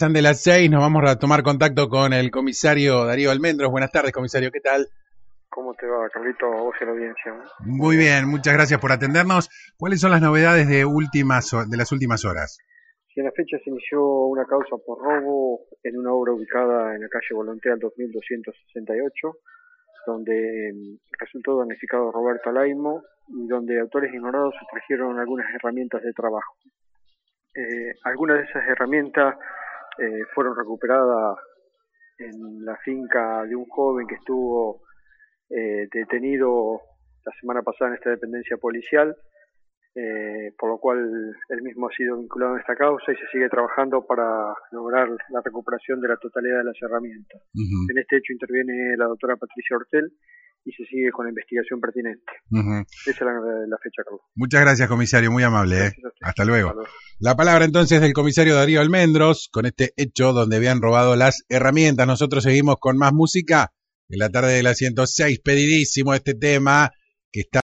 de las seis, nos vamos a tomar contacto con el comisario Darío Almendros. Buenas tardes, comisario, ¿qué tal? ¿Cómo te va, Carlito? A vos y la audiencia. Muy bien, muchas gracias por atendernos. ¿Cuáles son las novedades de, últimas, de las últimas horas? Sí, en la fecha se inició una causa por robo en una obra ubicada en la calle Volontea 2268, donde em, resultó damnificado Roberto Alaimo y donde autores ignorados sustrajeron algunas herramientas de trabajo. Eh, algunas de esas herramientas eh, fueron recuperadas en la finca de un joven que estuvo eh, detenido la semana pasada en esta dependencia policial, eh, por lo cual él mismo ha sido vinculado en esta causa y se sigue trabajando para lograr la recuperación de la totalidad de las herramientas. En este hecho interviene la doctora Patricia Hortel y se sigue con la investigación pertinente. Esa es la, fecha, Carlos. Muchas gracias, comisario, muy amable. ¿eh? Hasta luego. La palabra entonces del comisario Darío Almendros con este hecho donde habían robado las herramientas. Nosotros seguimos con más música en la tarde de la 106, pedidísimo este tema que está